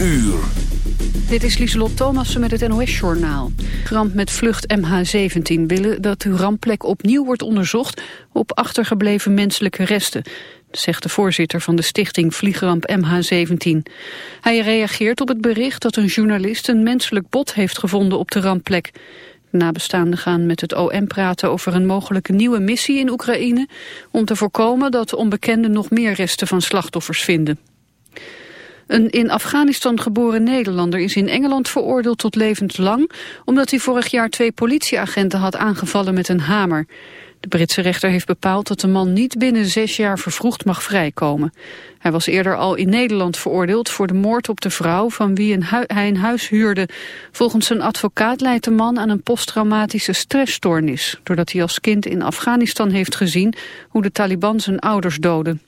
uur. Dit is Lieselot Thomassen met het NOS-journaal. Ramp met vlucht MH17 willen dat de rampplek opnieuw wordt onderzocht op achtergebleven menselijke resten, zegt de voorzitter van de stichting Vliegramp MH17. Hij reageert op het bericht dat een journalist een menselijk bot heeft gevonden op de rampplek. Nabestaanden gaan met het OM praten over een mogelijke nieuwe missie in Oekraïne... om te voorkomen dat onbekenden nog meer resten van slachtoffers vinden. Een in Afghanistan geboren Nederlander is in Engeland veroordeeld tot levenslang... omdat hij vorig jaar twee politieagenten had aangevallen met een hamer. De Britse rechter heeft bepaald dat de man niet binnen zes jaar vervroegd mag vrijkomen. Hij was eerder al in Nederland veroordeeld voor de moord op de vrouw van wie hij een huis huurde. Volgens zijn advocaat leidt de man aan een posttraumatische stressstoornis... doordat hij als kind in Afghanistan heeft gezien hoe de Taliban zijn ouders doden.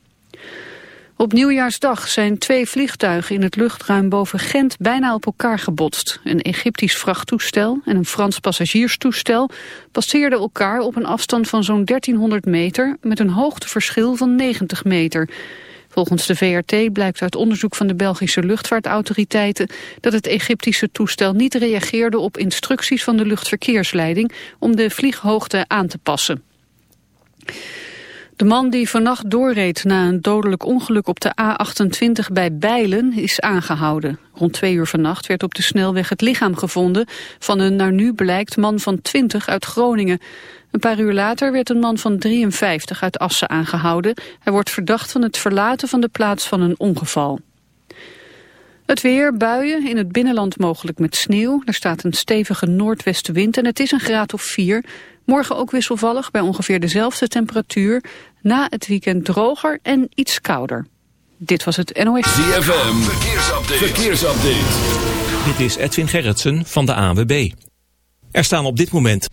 Op nieuwjaarsdag zijn twee vliegtuigen in het luchtruim boven Gent bijna op elkaar gebotst. Een Egyptisch vrachttoestel en een Frans passagierstoestel passeerden elkaar op een afstand van zo'n 1300 meter met een hoogteverschil van 90 meter. Volgens de VRT blijkt uit onderzoek van de Belgische luchtvaartautoriteiten dat het Egyptische toestel niet reageerde op instructies van de luchtverkeersleiding om de vlieghoogte aan te passen. De man die vannacht doorreed na een dodelijk ongeluk op de A28 bij Bijlen is aangehouden. Rond twee uur vannacht werd op de snelweg het lichaam gevonden van een naar nu blijkt man van 20 uit Groningen. Een paar uur later werd een man van 53 uit Assen aangehouden. Hij wordt verdacht van het verlaten van de plaats van een ongeval. Het weer, buien, in het binnenland mogelijk met sneeuw. Er staat een stevige noordwestenwind en het is een graad of 4. Morgen ook wisselvallig bij ongeveer dezelfde temperatuur. Na het weekend droger en iets kouder. Dit was het NOS. ZFM, verkeersupdate. verkeersupdate. Dit is Edwin Gerritsen van de ANWB. Er staan op dit moment...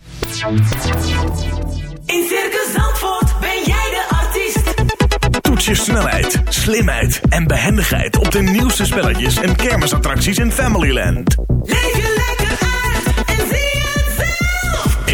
In Circus Zandvoort ben jij de artiest. Toets je snelheid, slimheid en behendigheid op de nieuwste spelletjes en kermisattracties in Familyland. Leef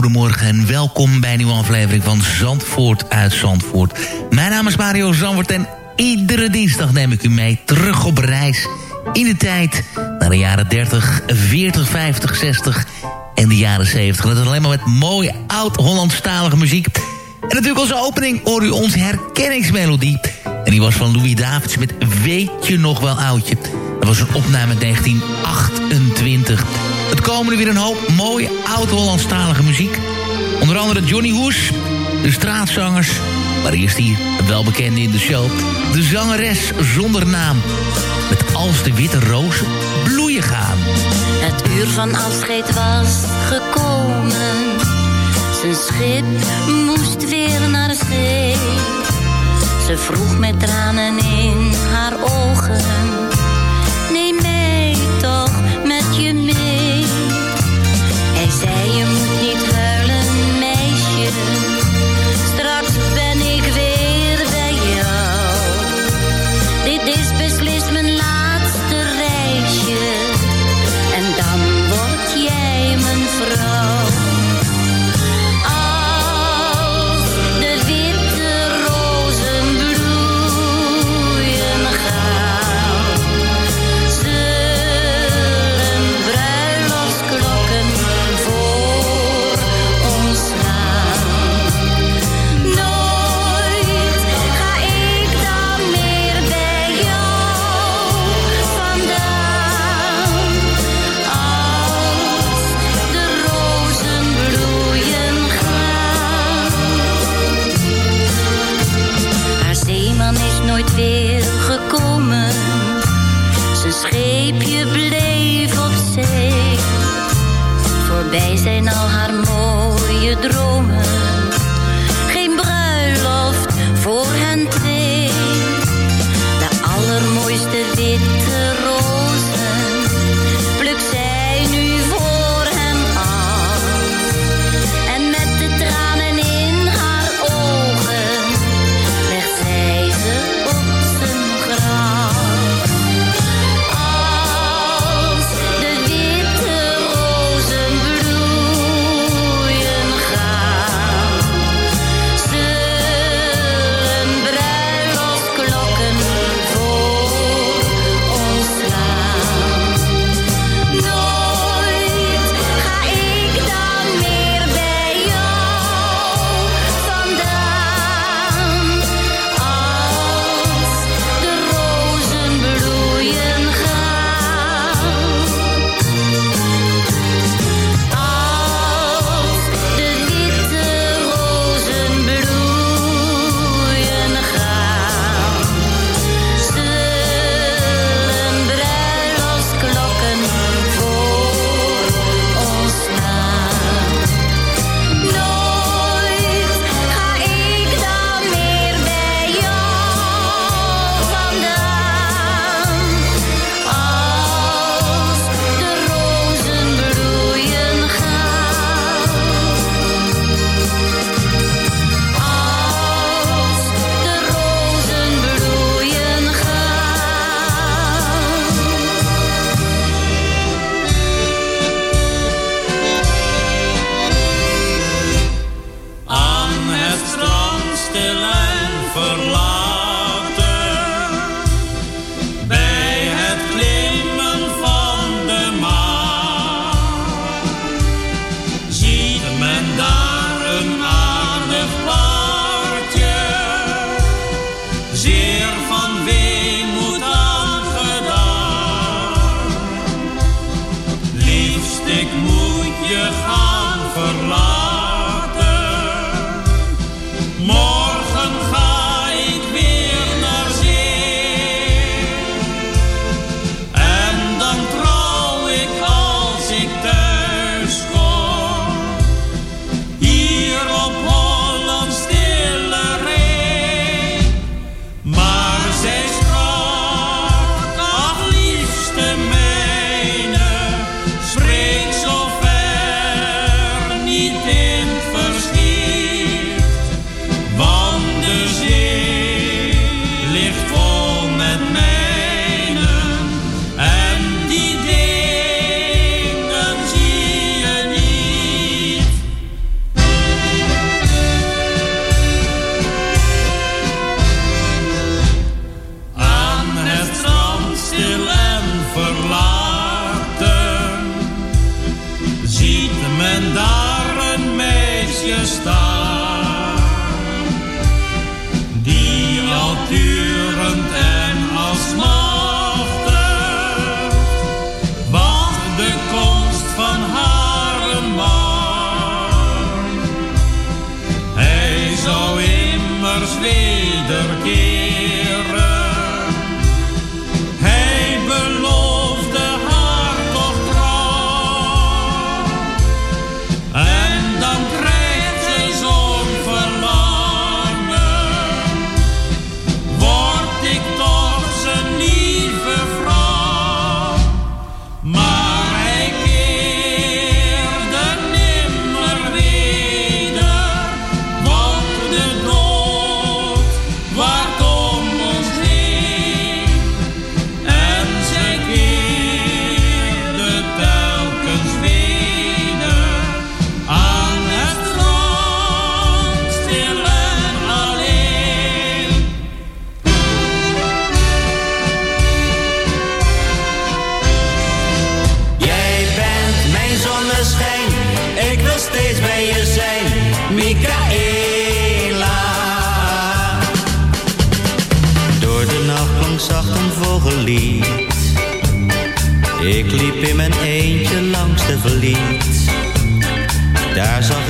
Een hele goede morgen en welkom bij een nieuwe aflevering van Zandvoort uit Zandvoort. Mijn naam is Mario Zandvoort en iedere dinsdag neem ik u mee terug op reis in de tijd naar de jaren 30, 40, 50, 60 en de jaren 70. Dat is alleen maar met mooie oud-Hollandstalige muziek. En natuurlijk als opening hoor u onze herkenningsmelodie. En die was van Louis Davids met Weet je nog wel oudje. Dat was een opname uit 1928. Het komen er weer een hoop mooie oud-Hollandstalige muziek. Onder andere Johnny Hoes, de straatzangers. Maar eerst hier welbekende in de show. De zangeres zonder naam. Met als de witte rozen bloeien gaan. Het uur van afscheid was gekomen. Zijn schip moest weer naar zee. Ze vroeg met tranen in haar ogen.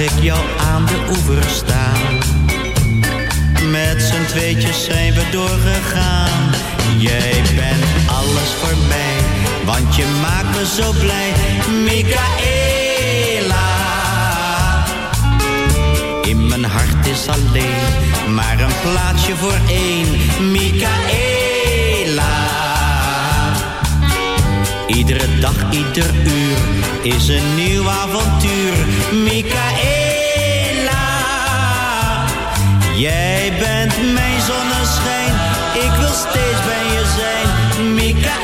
Ik jou aan de oever staan. Met z'n tweetjes zijn we doorgegaan. Jij bent alles voor mij, want je maakt me zo blij, Michaela. In mijn hart is alleen maar een plaatsje voor één, Michaela. Iedere dag, ieder uur is een nieuw avontuur, Michaela. Jij bent mijn zonneschijn, ik wil steeds bij je zijn, Michaela.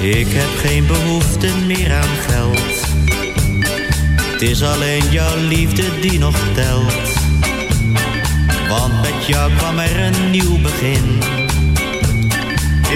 Ik heb geen behoefte meer aan geld. Het is alleen jouw liefde die nog telt. Want met jou kwam er een nieuw begin.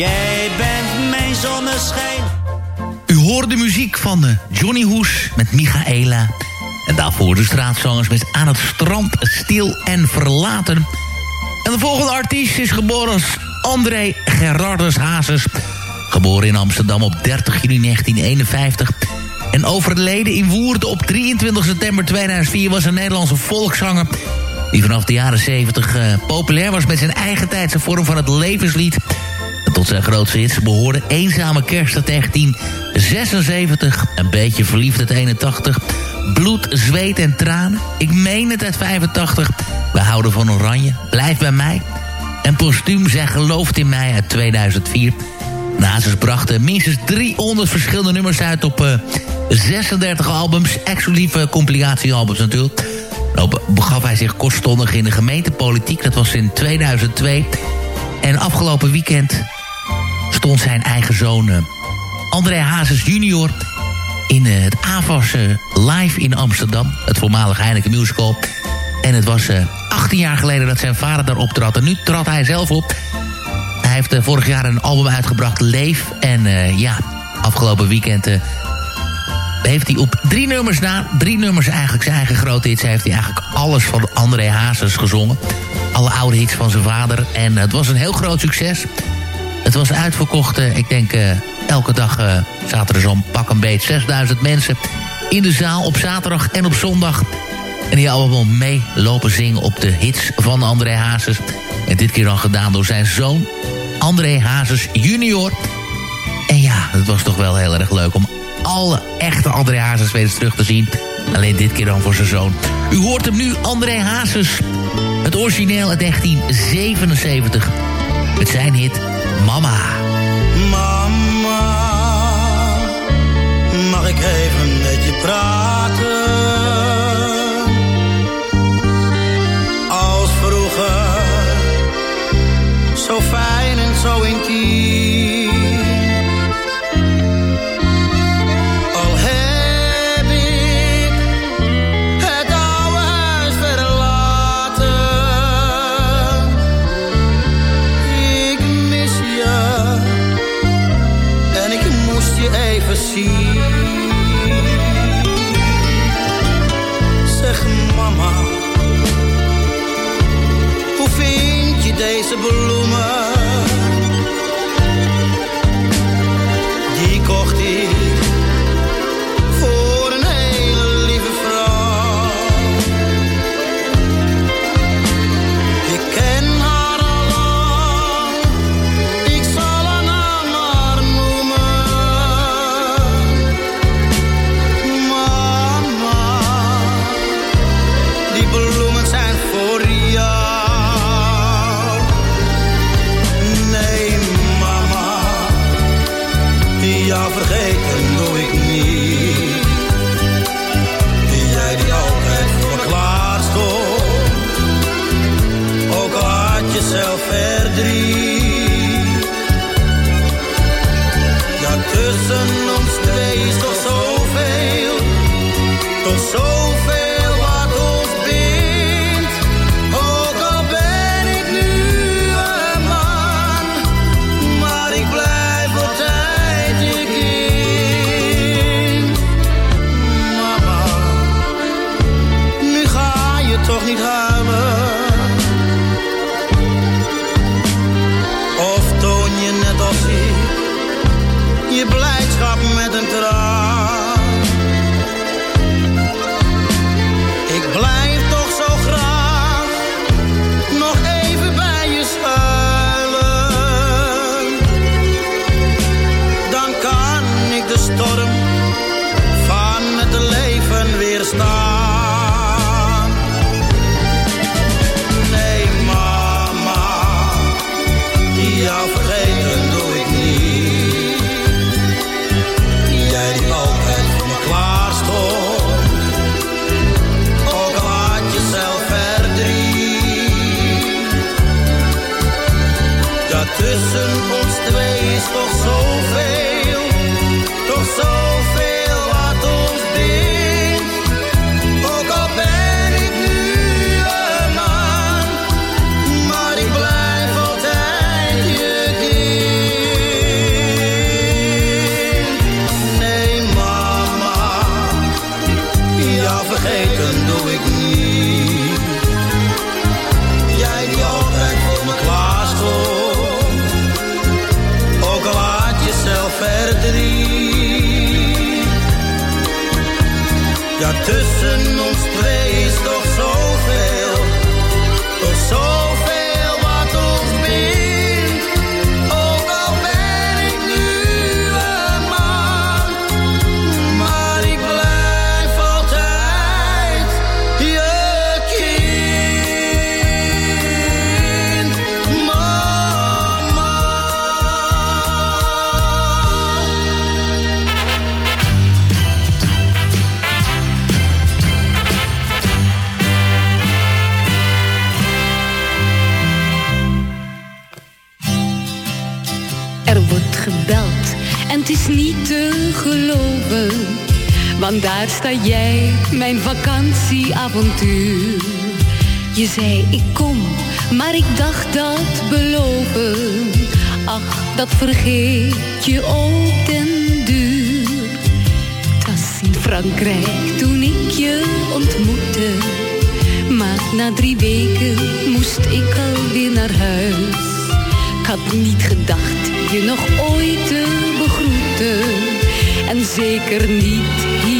Jij bent mijn zonneschijn. U hoort de muziek van eh, Johnny Hoes met Michaela. En daarvoor de straatzangers met Aan het strand stil en verlaten. En de volgende artiest is geboren als André Gerardus Hazes. Geboren in Amsterdam op 30 juni 1951. En overleden in Woerden op 23 september 2004 was een Nederlandse volkszanger... die vanaf de jaren 70 eh, populair was met zijn eigen tijdse vorm van het levenslied... Tot zijn grootste hits behoorde Eenzame Kerst uit 1976. Een beetje verliefd uit 81. Bloed, zweet en tranen. Ik meen het uit 85. We houden van oranje. Blijf bij mij. En postuum Zij gelooft in mij uit 2004. Nazis brachten minstens 300 verschillende nummers uit op uh, 36 albums. Exclusieve compilatiealbums natuurlijk. Nou begaf hij zich kortstondig in de gemeentepolitiek. Dat was in 2002. En afgelopen weekend stond zijn eigen zoon uh, André Hazes junior... in uh, het AVAS uh, live in Amsterdam. Het voormalige Heineken Musical. En het was 18 jaar geleden dat zijn vader daar optrad. En nu trad hij zelf op. Hij heeft vorig jaar een album uitgebracht, Leef. En ja, afgelopen weekend heeft hij op drie nummers na, drie nummers eigenlijk zijn eigen grote hits, heeft hij eigenlijk alles van André Hazes gezongen. Alle oude hits van zijn vader. En het was een heel groot succes. Het was uitverkocht, ik denk uh, elke dag uh, zaten er zo'n pak een beet 6000 mensen in de zaal op zaterdag en op zondag. En die allemaal meelopen zingen op de hits van André Hazes. En dit keer dan gedaan door zijn zoon André Hazes junior. En ja, het was toch wel heel erg leuk om alle echte André Hazes weer eens terug te zien. Alleen dit keer dan voor zijn zoon. U hoort hem nu, André Hazes. Het origineel uit 1977. Met zijn hit Mama. Mama, mag ik even met je praten? Als vroeger, zo fijn en zo intiem. Deze bloemen? Want daar sta jij, mijn vakantieavontuur. Je zei ik kom, maar ik dacht dat beloven. Ach, dat vergeet je ook den duur. Het in Frankrijk toen ik je ontmoette. Maar na drie weken moest ik alweer naar huis. Ik had niet gedacht je nog ooit te begroeten. En zeker niet hier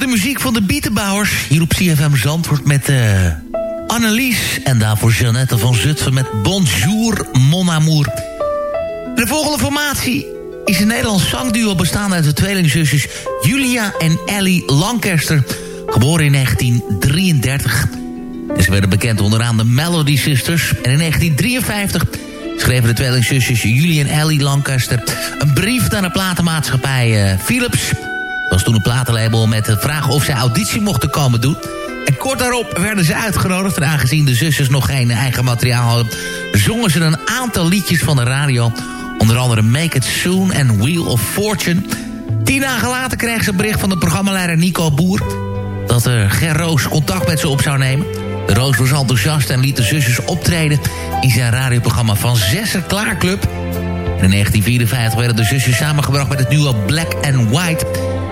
De muziek van de Bietenbouwers hier op CFM Zandvoort met eh Annelies. En daarvoor Jeannette van Zutphen met Bonjour Mon Amour. De volgende formatie is een Nederlands zangduo bestaande uit de tweelingzusjes Julia en Ellie Lancaster. Geboren in 1933. En ze werden bekend onderaan de Melody Sisters. En in 1953 schreven de tweelingzusjes Julie en Ellie Lancaster... een brief naar de platenmaatschappij eh, Philips. Was toen een platenlabel met de vraag of zij auditie mochten komen doen. En kort daarop werden ze uitgenodigd. En aangezien de zusters nog geen eigen materiaal hadden... zongen ze een aantal liedjes van de radio. Onder andere Make It Soon en Wheel of Fortune. Tien dagen later kregen ze een bericht van de programmaleider Nico Boer... dat uh, Ger Roos contact met ze op zou nemen. Roos was enthousiast en liet de zusjes optreden... in zijn radioprogramma Van Zessen Klaarclub... En in 1954 werden de zusjes samengebracht met het nieuwe Black and White.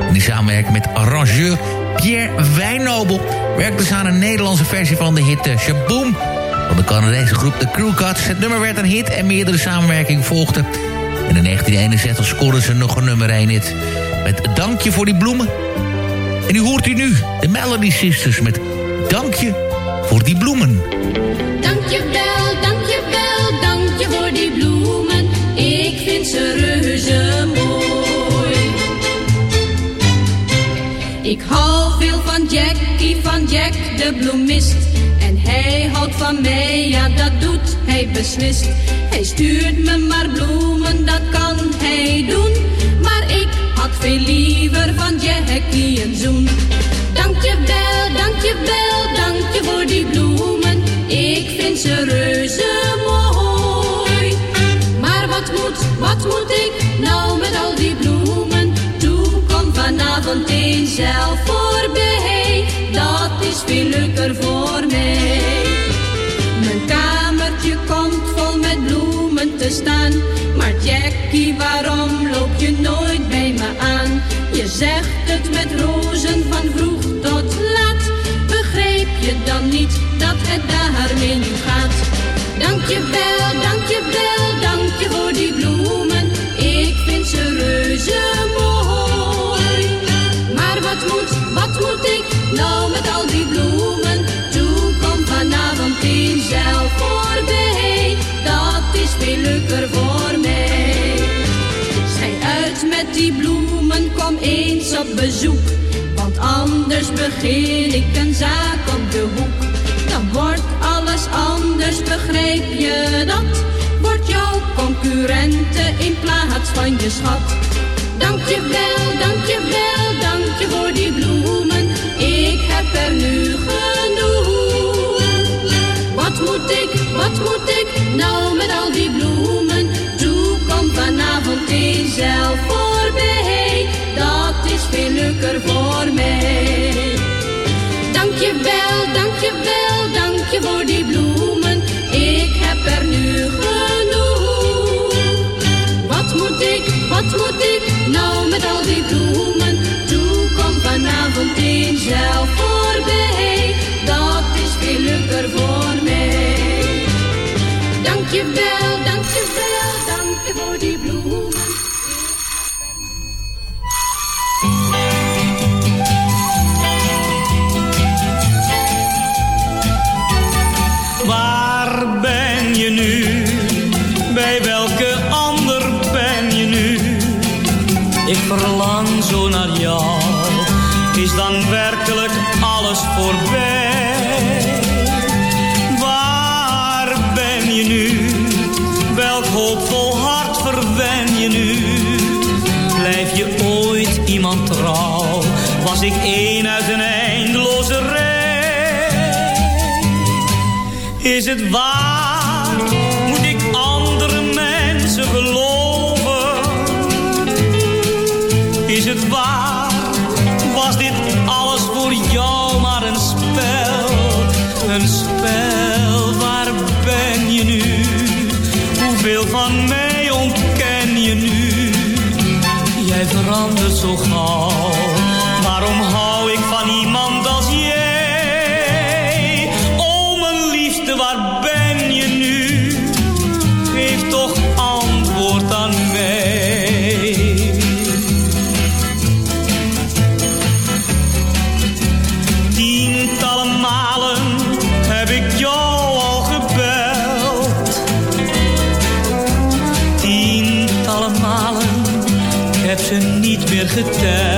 In die samenwerking met arrangeur Pierre Wijnobel... werkte ze aan een Nederlandse versie van de hit uh, Shaboom... van de Canadese groep The Crew Cuts. Het nummer werd een hit en meerdere samenwerkingen volgden. En in 1961 scoorden ze nog een nummer 1 hit... met Dankje voor die bloemen. En nu hoort u nu de Melody Sisters met Dankje voor die bloemen. Dankjewel, dankjewel, dankje voor die bloemen. Ik vind ze reuze Ik hou veel van Jackie, van Jack de bloemist. En hij houdt van mij, ja dat doet hij beslist. Hij stuurt me maar bloemen, dat kan hij doen. Maar ik had veel liever van Jackie een zoen. Dankjewel, dankjewel, dankje voor die bloemen. Ik vind ze reuze mooi. Maar wat moet, wat moet ik nou met al vanavond eens zelf voorbij. Dat is veel leuker voor mij. Mijn kamertje komt vol met bloemen te staan. Maar Jackie, waarom loop je nooit bij me aan? Je zegt het met rozen van vroeg tot laat. Begreep je dan niet dat het daarmee nu gaat? Dankjewel, dankjewel, nou met al die bloemen? Toe, kom vanavond eens zelf voorbij. Dat is veel leuker voor mij. Schij uit met die bloemen, kom eens op bezoek. Want anders begin ik een zaak op de hoek. Dan wordt alles anders, begrijp je dat? Wordt jouw concurrente in plaats van je schat. Dankjewel, dankjewel, dankje voor die bloemen. Ik heb er nu genoeg. Wat moet ik, wat moet ik nou met al die bloemen? Toe, kom vanavond zelf voorbij. Dat is veel leuker voor mij. Dankjewel, dankjewel, dankje voor die bloemen. Ik heb er nu genoeg. Wat moet ik, wat moet ik nou met al die bloemen? Vanavond eens zelf voorbij. Dat is veel leuker voor mij. Waar ben je nu? Welk hoopvol hart verwen je nu? Blijf je ooit iemand trouw? was ik één uit een eindeloze rij. Is het waar? Moet ik andere mensen geloven? Is het waar? Niet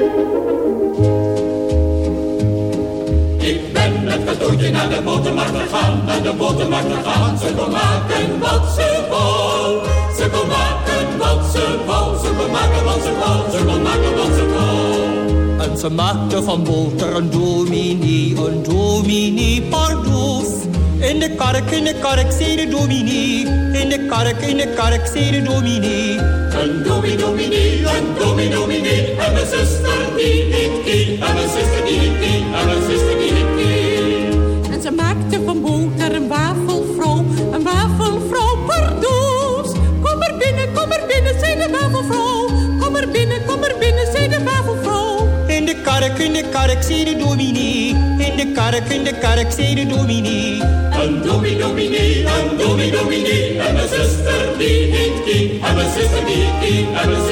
Ik ben met cadeautje naar de botermarkt gegaan, naar de botermarkt gegaan. Ze kon maken wat ze wou. Ze kon maken wat ze wou. Ze kon maken wat ze wou. Ze kon maken wat ze wou. En ze maakte van boter een dominee, een dominee. In de kark, in de kark, zei de dominee. In de kark, in de kark, zei de dominee. Een dominee, dominee, een dominee, dominee. En mijn zuster die niet kie. En mijn zuster die niet kie. En mijn zuster die niet kie. En ze maakte van boter een wafelvrouw, een wafelvrouw pardoes. Kom er binnen, kom er binnen, zei de wafelvrouw. Kom er binnen, kom er binnen, kark, in de kark, zei de dominee. In de kark, in de kark, zei de dominee. Een dominee, dominee, een dominee, dominee. En mijn zuster die niet kie. En mijn zuster die niet kie. En mijn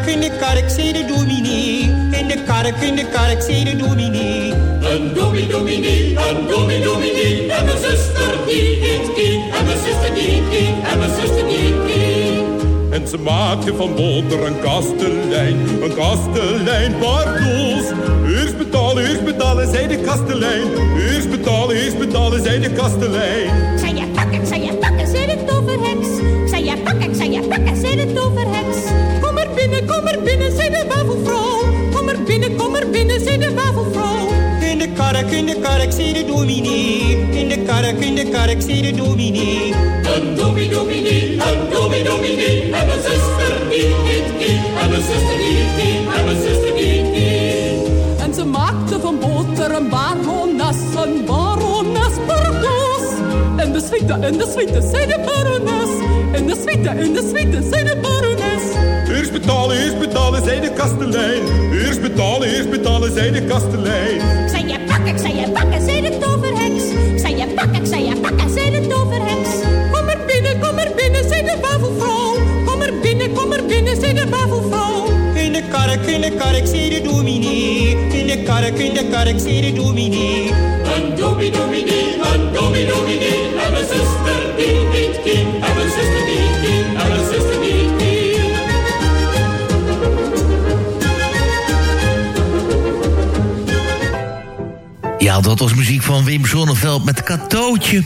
kark, in de kark, zei de dominee. In de kark, in de kark, zei de dominee. Een dominee, dominee, een dominee, dominee. En mijn zuster die niet kie. En mijn zuster die kie. En mijn zuster die kie. En ze maakte van boter een kastelein, een kastelein, pardoes. Eerst betalen, eerst betalen, zei de kastelein. Eerst betalen, eerst betalen, zei de kastelein. Zei je pakken, zei je de wafelvrouw. In de kark, in de kark, zei de dominee. In de kark, in de kark, zei de dominee. Een domi dominee, een domi dominee. En mijn zuster die, die, die. En mijn zuster die, die. En mijn zuster die, die. En ze maakte van boter een barones, een barones pardoes. En de suite, en de suite, zei de barones. En de suite, en de suite, zei de barones. Eerst betalen, eerst betalen, zei de kastelein. Eerst betalen, eerst betalen, zei de kastelein. Ik zei je pakken, ik zei je pakken, zei de toverheks. Ik zei je pakken, ik zei je pakken, zei de toverheks. Kom er binnen, kom er binnen, zei de wafelvrouw. Kom er binnen, kom er binnen, zei de wafelvrouw. In de kark, in de kark, zei de dominee. In de kark, in de kark, zei de dominee. Een domi dominee, een domi dominee. En mijn zuster die, die. Ja, dat was muziek van Wim Zonneveld met Katootje.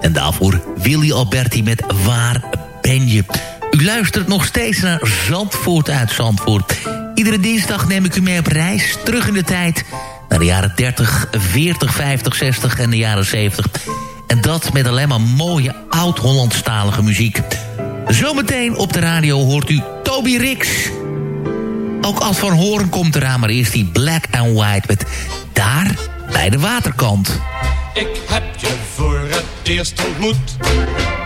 En daarvoor Willy Alberti met Waar ben je? U luistert nog steeds naar Zandvoort uit Zandvoort. Iedere dinsdag neem ik u mee op reis terug in de tijd... naar de jaren 30, 40, 50, 60 en de jaren 70. En dat met alleen maar mooie oud-Hollandstalige muziek. Zometeen op de radio hoort u Toby Rix... Ook als van Horen komt eraan, maar eerst die Black and White met Daar bij de waterkant. Ik heb je voor het eerst ontmoet.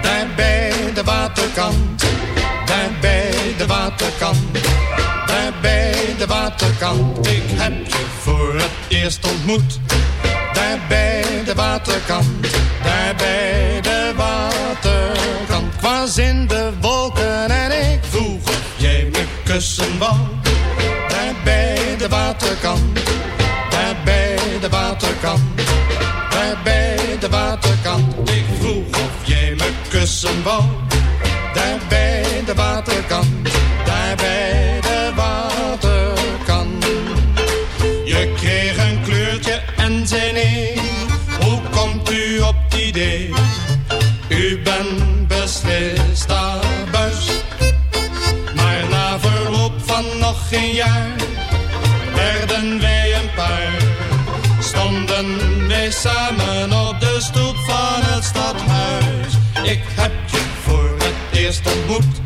Daar bij de waterkant. Daar bij de waterkant. Daar bij de waterkant. Ik heb je voor het eerst ontmoet. Daar bij de waterkant. Daar bij de waterkant. Ik was in de wolken en ik vroeg jij me kussen. Daar bij de waterkant. Waterkant. Daar bij de waterkant. Ik vroeg of jij me kussen wou. Samen op de stoep van het stadhuis. Ik heb je voor het eerst ontmoet.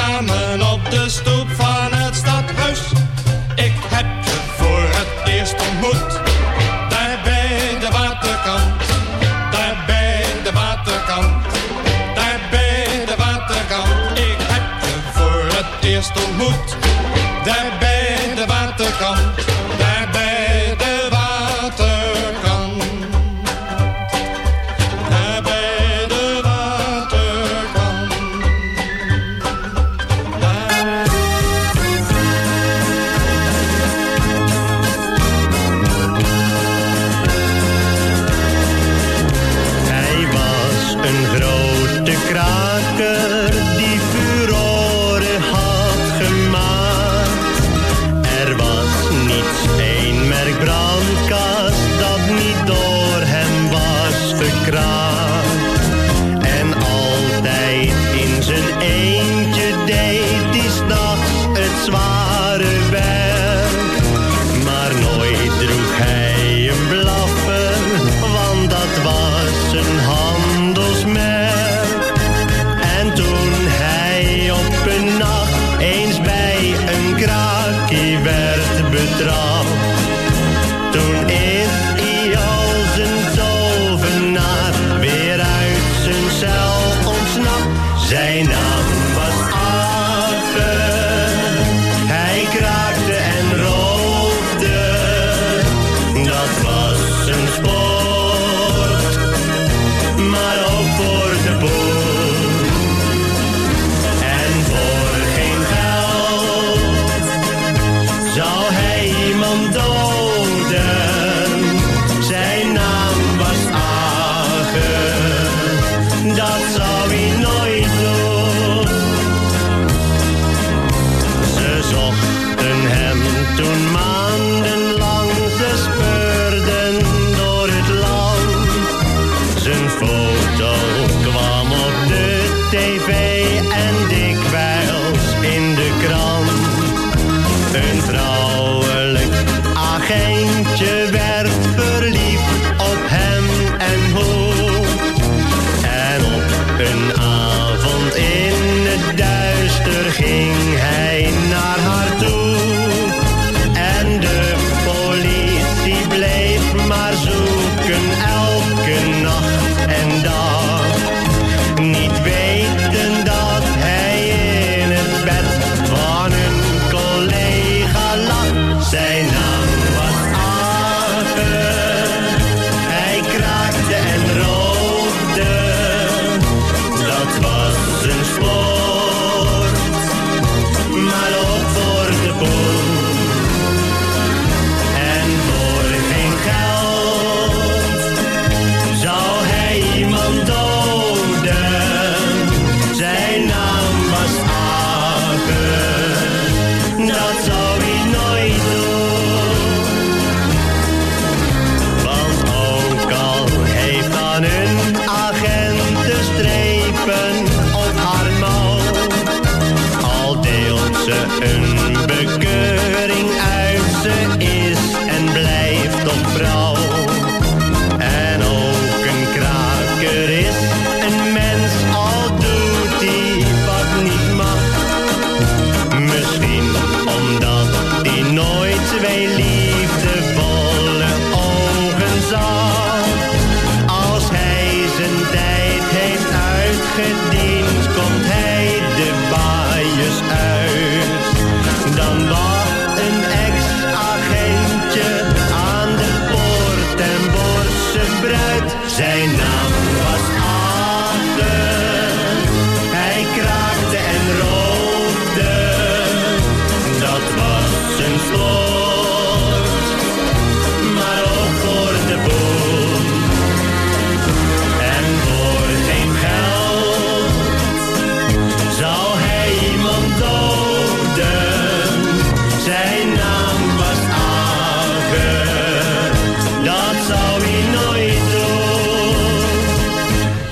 samen op de stoep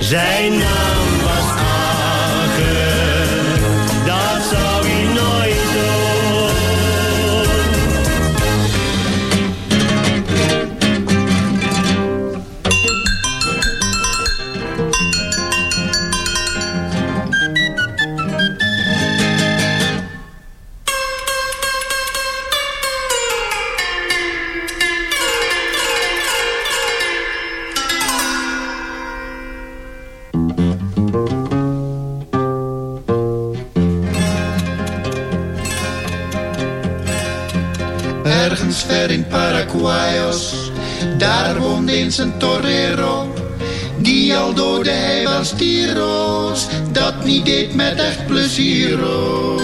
zijn. daar woonde eens een torero. Die al doodde hij was tiro's, dat niet deed met echt pleziero's.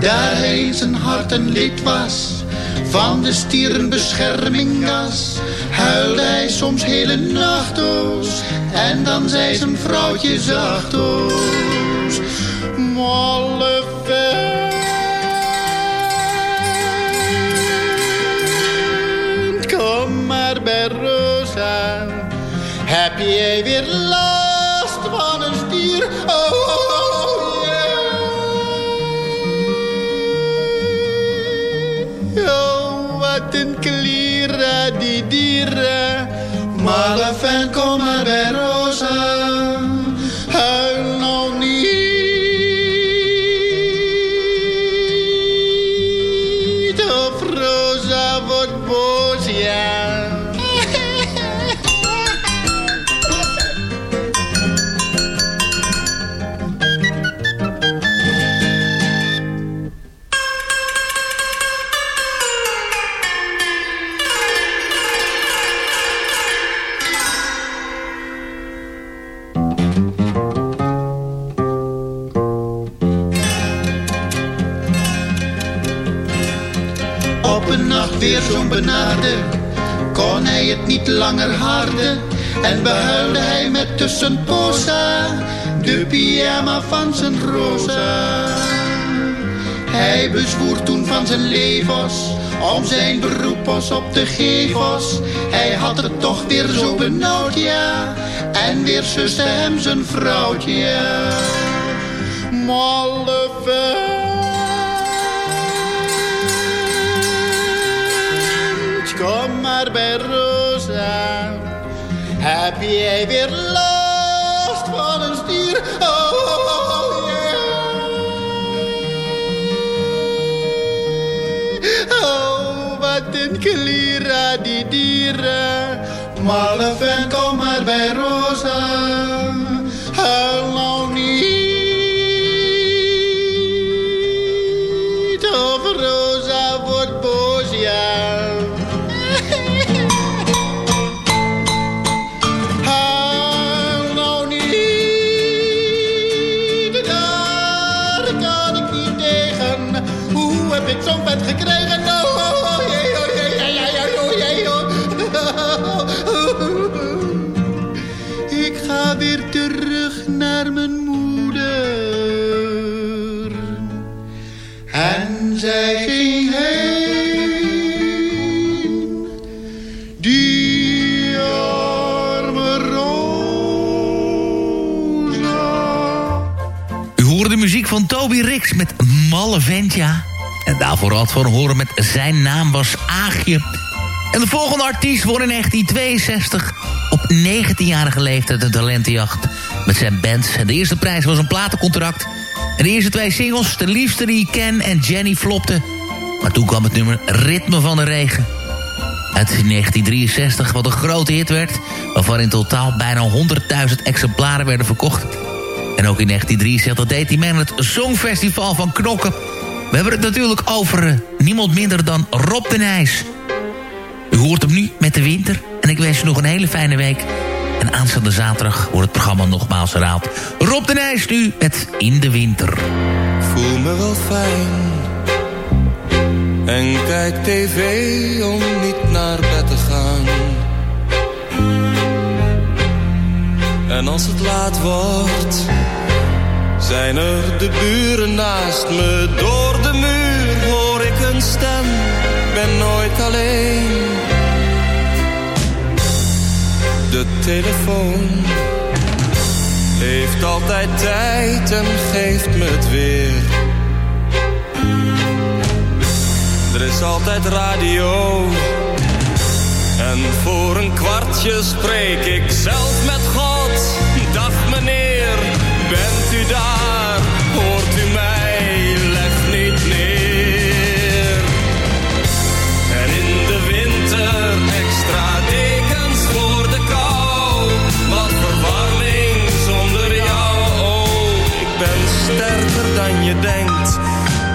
Daar hij eens zijn hart en lid was, van de stierenbescherminggas. Huilde hij soms hele nachto's, en dan zei zijn vrouwtje zachto's. heb jij weer last van een stier? Oh, oh, yeah. oh wat een klieren die dieren. af en behuilde hij met tussenpoza de pyjama van zijn rosa. Hij bezwoer toen van zijn levens om zijn beroep was op de gevels. Hij had het toch weer zo benauwd, ja. En weer suste hem zijn vrouwtje, ja. Kom maar bij Rosa. Heb jij weer last van een stier? Oh, oh, yeah. Oh, wat een klira die dieren. Malle vent, kom maar bij Rosa. Toby Rix met Malle Ventja. En daarvoor had van horen met zijn naam was Aagje. En de volgende artiest won in 1962 op 19-jarige leeftijd een talentenjacht met zijn band. En de eerste prijs was een platencontract. En de eerste twee singles, de liefste die ik ken en Jenny flopte. Maar toen kwam het nummer Ritme van de Regen. Uit 1963, wat een grote hit werd... waarvan in totaal bijna 100.000 exemplaren werden verkocht. En ook in 1963 deed hij mee aan het Songfestival van Knokken. We hebben het natuurlijk over eh, niemand minder dan Rob de Nijs. U hoort hem nu met de winter. En ik wens u nog een hele fijne week. En aanstaande zaterdag wordt het programma nogmaals herhaald. Rob de Nijs nu met In de Winter. voel me wel fijn. En kijk tv om niet naar bed te gaan. En als het laat wordt, zijn er de buren naast me. Door de muur hoor ik een stem, ben nooit alleen. De telefoon heeft altijd tijd en geeft me het weer. Er is altijd radio. En voor een kwartje spreek ik zelf met bent u daar? Hoort u mij? Leg niet neer. En in de winter extra dekens voor de kou. Wat verwarming zonder jou. Oh, ik ben sterker dan je denkt.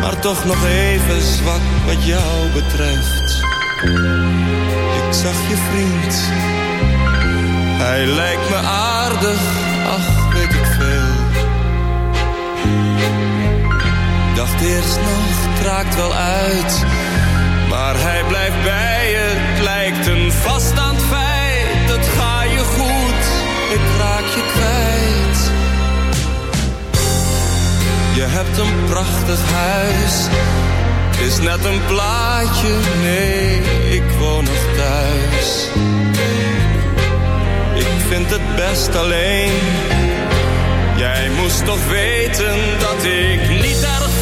Maar toch nog even zwak wat jou betreft. Ik zag je vriend. Hij lijkt me aardig, ach weet ik veel. Dacht eerst nog, het raakt wel uit. Maar hij blijft bij je, het lijkt een vaststaand feit. Het ga je goed, ik raak je kwijt. Je hebt een prachtig huis. Is net een plaatje, nee, ik woon nog thuis. Ik vind het best alleen. Jij moest toch weten dat ik niet erg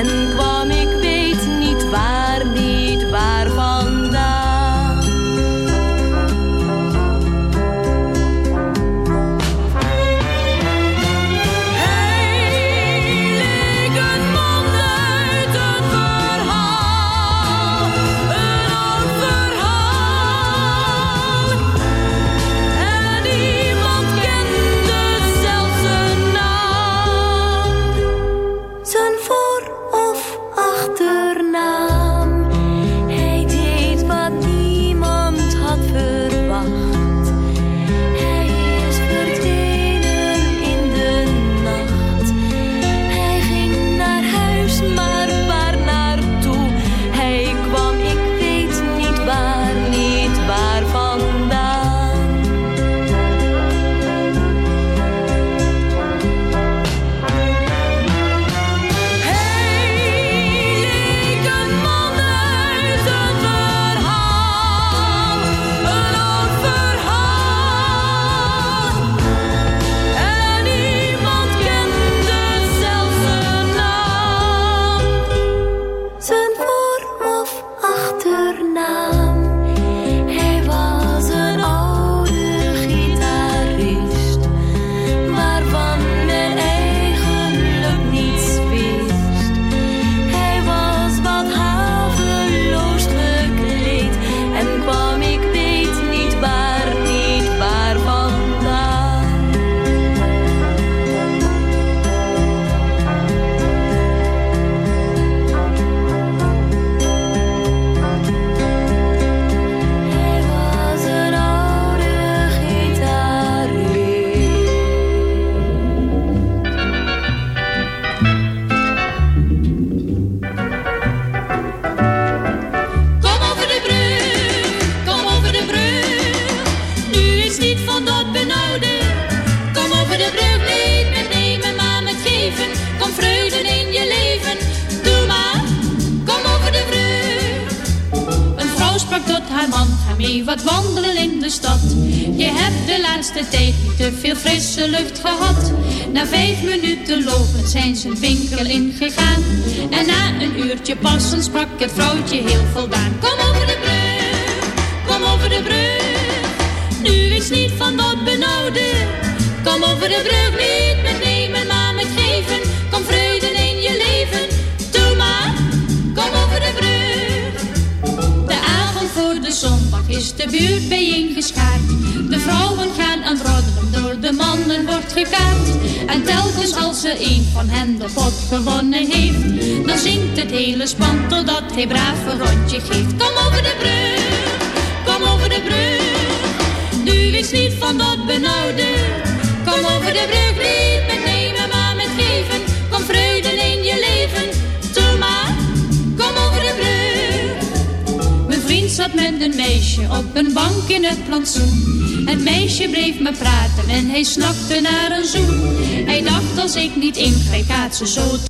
and een uurtje passen sprak vrouwtje heel voldaan. Kom over de brug, kom over de brug. Nu is niet van dat benauwde. Kom over de brug, niet met nemen, maar met geven. Kom vreugde in je leven. Doe maar, kom over de brug. De avond voor de zondag is de buurt bijeengeschaard. De vrouwen gaan aan roddelen, door de mannen wordt gekaart. En telkens als er een van hen de pot gewonnen heeft, zingt het hele span totdat hij braaf een rondje geeft. Kom over de brug, kom over de brug. Nu is niet van dat benauwde. Kom over de brug, niet met nemen, maar met geven. Kom vreugde in je leven. Doe maar, kom over de brug. met een meisje op een bank in het plantsoen. Het meisje bleef me praten en hij snakte naar een zoen. Hij dacht als ik niet ingreep, gaat ze zo...